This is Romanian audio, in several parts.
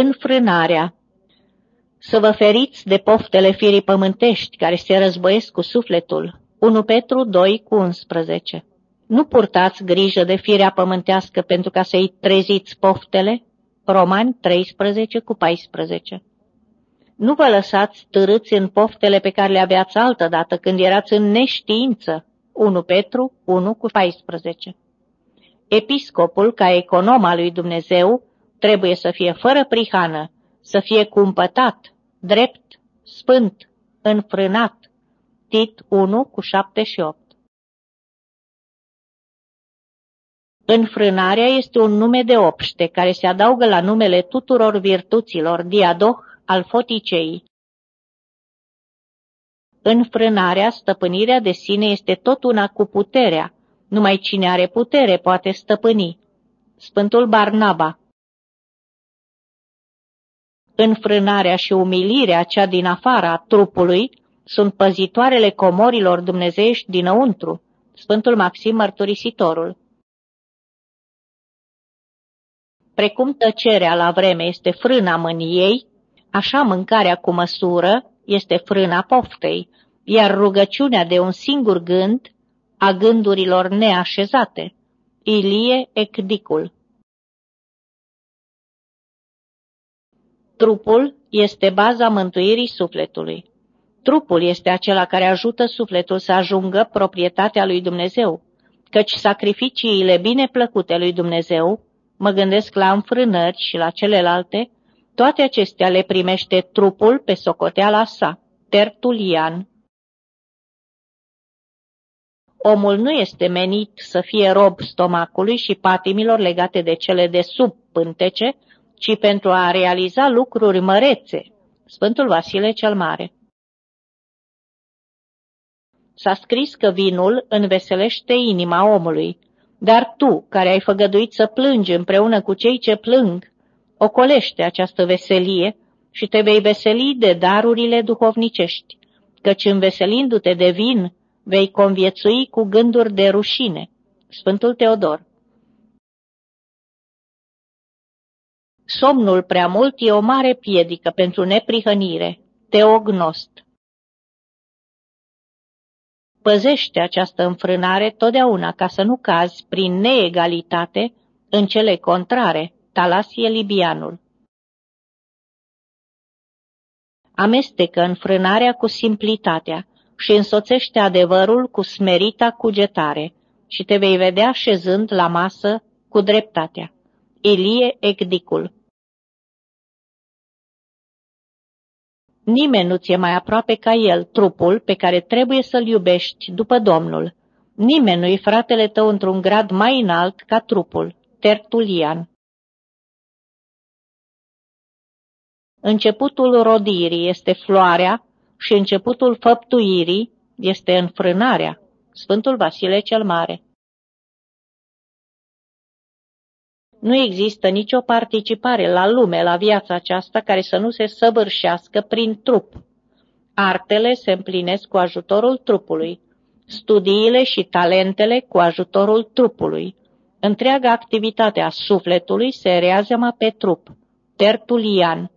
Înfrânarea Să vă feriți de poftele firii pământești care se războiesc cu sufletul. 1 Petru 2 cu 11 Nu purtați grijă de firea pământească pentru ca să-i treziți poftele. Romani 13 cu 14 Nu vă lăsați târâți în poftele pe care le aveați altădată când erați în neștiință. 1 Petru 1 cu 14 Episcopul, ca econom al lui Dumnezeu, trebuie să fie fără prihană, să fie cumpătat, drept, spânt, înfrânat. Tit 1 cu 7 și 8 Înfrânarea este un nume de obște care se adaugă la numele tuturor virtuților, diadoh al foticei. Înfrânarea, stăpânirea de sine este tot una cu puterea, numai cine are putere poate stăpâni. Sfântul Barnaba Înfrânarea și umilirea cea din afara trupului sunt păzitoarele comorilor dumnezeiești dinăuntru. Sfântul Maxim Mărturisitorul Precum tăcerea la vreme este frâna mâniei, așa mâncarea cu măsură este frâna poftei, iar rugăciunea de un singur gând a gândurilor neașezate. Ilie Ecdicul Trupul este baza mântuirii sufletului. Trupul este acela care ajută sufletul să ajungă proprietatea lui Dumnezeu, căci sacrificiile bine plăcute lui Dumnezeu, mă gândesc la înfrânări și la celelalte, toate acestea le primește trupul pe socoteala sa. Tertulian Omul nu este menit să fie rob stomacului și patimilor legate de cele de sub pântece, ci pentru a realiza lucruri mărețe. Sfântul Vasile cel Mare S-a scris că vinul înveselește inima omului, dar tu, care ai făgăduit să plângi împreună cu cei ce plâng, ocolește această veselie și te vei veseli de darurile duhovnicești, căci înveselindu-te de vin, vei conviețui cu gânduri de rușine. Sfântul Teodor Somnul prea mult e o mare piedică pentru neprihănire. Teognost Păzește această înfrânare totdeauna ca să nu cazi prin neegalitate în cele contrare, Talasie Libianul. Amestecă înfrânarea cu simplitatea și însoțește adevărul cu smerita cugetare și te vei vedea șezând la masă cu dreptatea. Ilie Ecdicul Nimeni nu ți-e mai aproape ca el, trupul pe care trebuie să-l iubești după Domnul. Nimeni nu-i fratele tău într-un grad mai înalt ca trupul. Tertulian Începutul rodirii este floarea și începutul făptuirii este înfrânarea. Sfântul Vasile cel Mare Nu există nicio participare la lume, la viața aceasta, care să nu se săvârșească prin trup. Artele se împlinesc cu ajutorul trupului, studiile și talentele cu ajutorul trupului. Întreaga activitate a sufletului se reazămă pe trup. Tertulian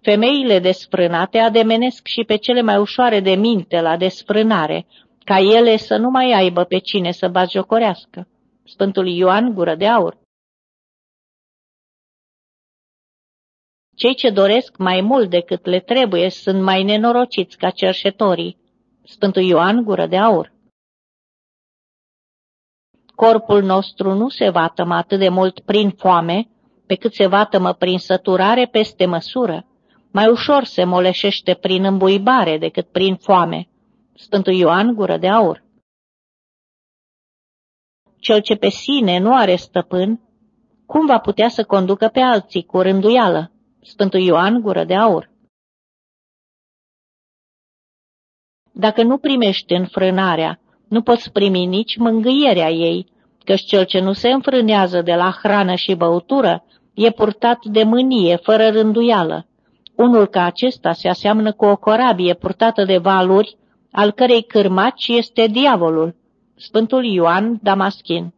Femeile desfrânate ademenesc și pe cele mai ușoare de minte la desfrânare, ca ele să nu mai aibă pe cine să batjocorească. Sfântul Ioan Gură de Aur Cei ce doresc mai mult decât le trebuie sunt mai nenorociți ca cerșetorii. Sfântul Ioan Gură de Aur Corpul nostru nu se vatămă atât de mult prin foame, pe cât se vatămă prin săturare peste măsură. Mai ușor se moleșește prin îmbuibare decât prin foame. Sfântul Ioan Gură de Aur Cel ce pe sine nu are stăpân, cum va putea să conducă pe alții cu rânduială? Sfântul Ioan Gură de Aur Dacă nu primești înfrânarea, nu poți primi nici mângâierea ei, căci cel ce nu se înfrânează de la hrană și băutură e purtat de mânie, fără rânduială. Unul ca acesta se aseamnă cu o corabie purtată de valuri, al cărei cârmaci este diavolul. Sfântul Ioan Damaschin